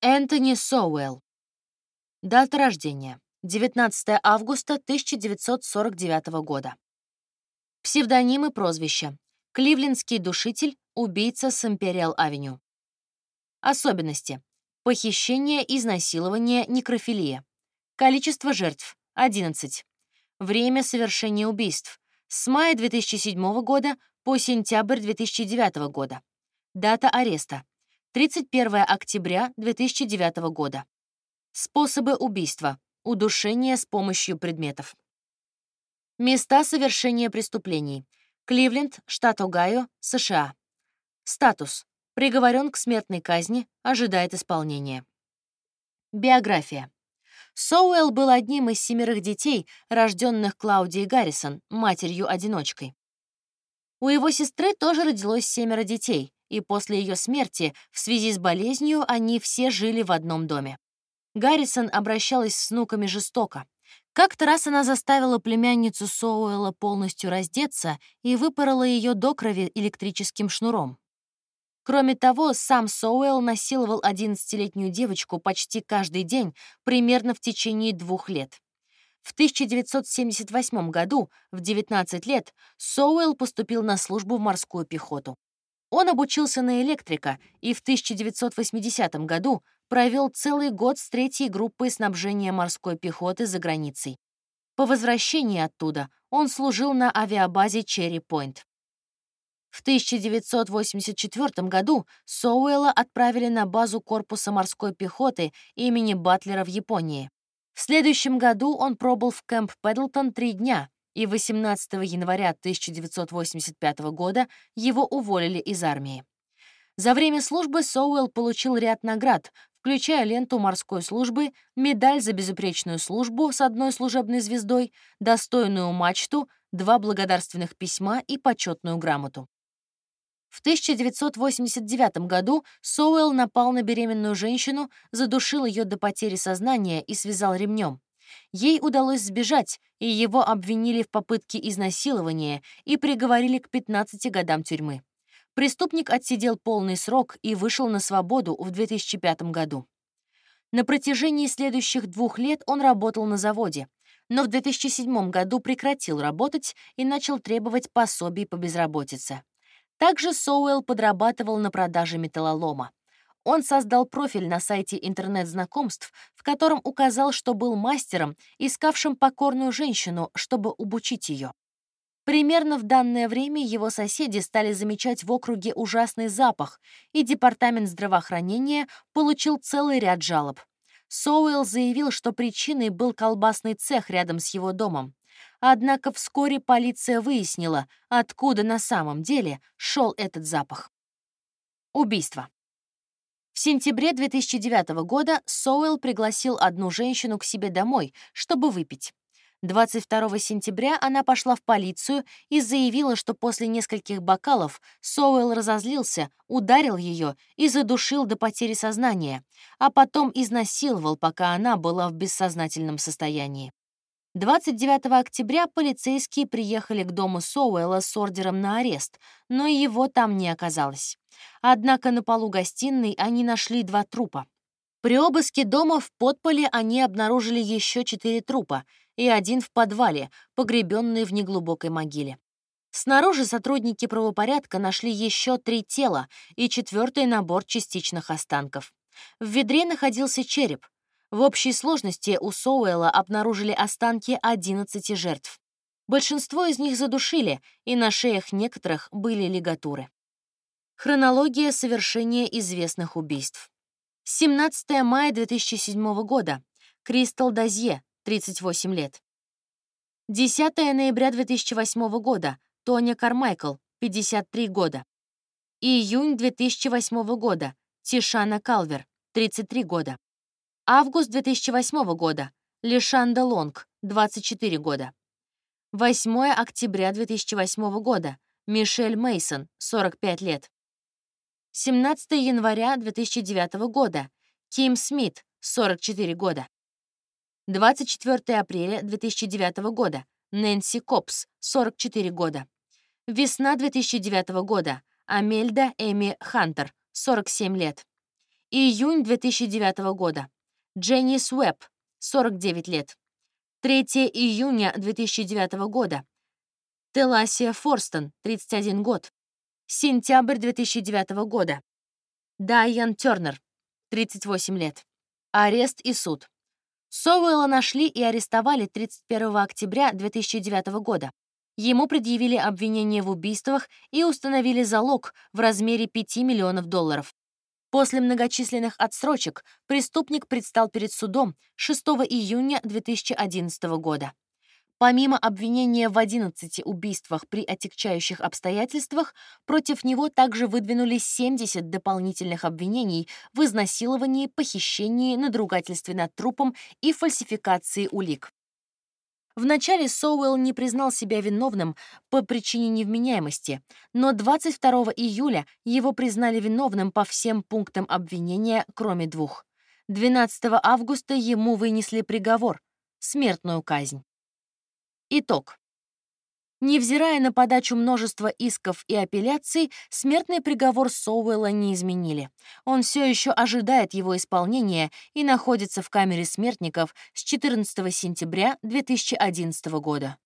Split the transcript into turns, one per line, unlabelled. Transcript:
Энтони Соуэлл. Дата рождения. 19 августа 1949 года. Псевдоним и прозвище. Кливлендский душитель, убийца с Империал-авеню. Особенности. Похищение, изнасилование, некрофилия. Количество жертв — 11. Время совершения убийств — с мая 2007 года по сентябрь 2009 года. Дата ареста — 31 октября 2009 года. Способы убийства. Удушение с помощью предметов. Места совершения преступлений. Кливленд, штат Огайо, США. Статус. Приговорен к смертной казни, ожидает исполнения. Биография. Соуэлл был одним из семерых детей, рожденных Клаудией Гаррисон, матерью-одиночкой. У его сестры тоже родилось семеро детей, и после ее смерти в связи с болезнью они все жили в одном доме. Гаррисон обращалась с внуками жестоко. Как-то раз она заставила племянницу Соуэлла полностью раздеться и выпорола ее до крови электрическим шнуром. Кроме того, сам Соуэлл насиловал 11-летнюю девочку почти каждый день, примерно в течение двух лет. В 1978 году, в 19 лет, Соуэлл поступил на службу в морскую пехоту. Он обучился на электрика и в 1980 году провел целый год с третьей группой снабжения морской пехоты за границей. По возвращении оттуда он служил на авиабазе Черри-Пойнт. В 1984 году Соуэлла отправили на базу корпуса морской пехоты имени Батлера в Японии. В следующем году он пробыл в Кэмп Пэдлтон три дня, и 18 января 1985 года его уволили из армии. За время службы Соуэлл получил ряд наград, включая ленту морской службы, медаль за безупречную службу с одной служебной звездой, достойную мачту, два благодарственных письма и почетную грамоту. В 1989 году Соуэлл напал на беременную женщину, задушил ее до потери сознания и связал ремнем. Ей удалось сбежать, и его обвинили в попытке изнасилования и приговорили к 15 годам тюрьмы. Преступник отсидел полный срок и вышел на свободу в 2005 году. На протяжении следующих двух лет он работал на заводе, но в 2007 году прекратил работать и начал требовать пособий по безработице. Также Соуэлл подрабатывал на продаже металлолома. Он создал профиль на сайте интернет-знакомств, в котором указал, что был мастером, искавшим покорную женщину, чтобы обучить ее. Примерно в данное время его соседи стали замечать в округе ужасный запах, и Департамент здравоохранения получил целый ряд жалоб. Соуэлл заявил, что причиной был колбасный цех рядом с его домом. Однако вскоре полиция выяснила, откуда на самом деле шел этот запах. Убийство. В сентябре 2009 года Соуэлл пригласил одну женщину к себе домой, чтобы выпить. 22 сентября она пошла в полицию и заявила, что после нескольких бокалов Соуэлл разозлился, ударил ее и задушил до потери сознания, а потом изнасиловал, пока она была в бессознательном состоянии. 29 октября полицейские приехали к дому Соуэлла с ордером на арест, но его там не оказалось. Однако на полу гостиной они нашли два трупа. При обыске дома в подполе они обнаружили еще четыре трупа и один в подвале, погребенный в неглубокой могиле. Снаружи сотрудники правопорядка нашли еще три тела и четвертый набор частичных останков. В ведре находился череп, в общей сложности у Соуэлла обнаружили останки 11 жертв. Большинство из них задушили, и на шеях некоторых были лигатуры. Хронология совершения известных убийств. 17 мая 2007 года. Кристал Дазье, 38 лет. 10 ноября 2008 года. Тоня Кармайкл, 53 года. Июнь 2008 года. Тишана Калвер, 33 года. Август 2008 года. Лишанда Лонг, 24 года. 8 октября 2008 года. Мишель Мейсон, 45 лет. 17 января 2009 года. Ким Смит, 44 года. 24 апреля 2009 года. Нэнси Копс, 44 года. Весна 2009 года. Амельда Эми Хантер, 47 лет. Июнь 2009 года. Дженнис Уэбб, 49 лет. 3 июня 2009 года. Теласия Форстон, 31 год. Сентябрь 2009 года. Дайан Тернер, 38 лет. Арест и суд. Соуэлла нашли и арестовали 31 октября 2009 года. Ему предъявили обвинение в убийствах и установили залог в размере 5 миллионов долларов. После многочисленных отсрочек преступник предстал перед судом 6 июня 2011 года. Помимо обвинения в 11 убийствах при отягчающих обстоятельствах, против него также выдвинули 70 дополнительных обвинений в изнасиловании, похищении, надругательстве над трупом и фальсификации улик. Вначале Соуэлл не признал себя виновным по причине невменяемости, но 22 июля его признали виновным по всем пунктам обвинения, кроме двух. 12 августа ему вынесли приговор — смертную казнь. Итог. Невзирая на подачу множества исков и апелляций, смертный приговор Соуэлла не изменили. Он все еще ожидает его исполнения и находится в камере смертников с 14 сентября 2011 года.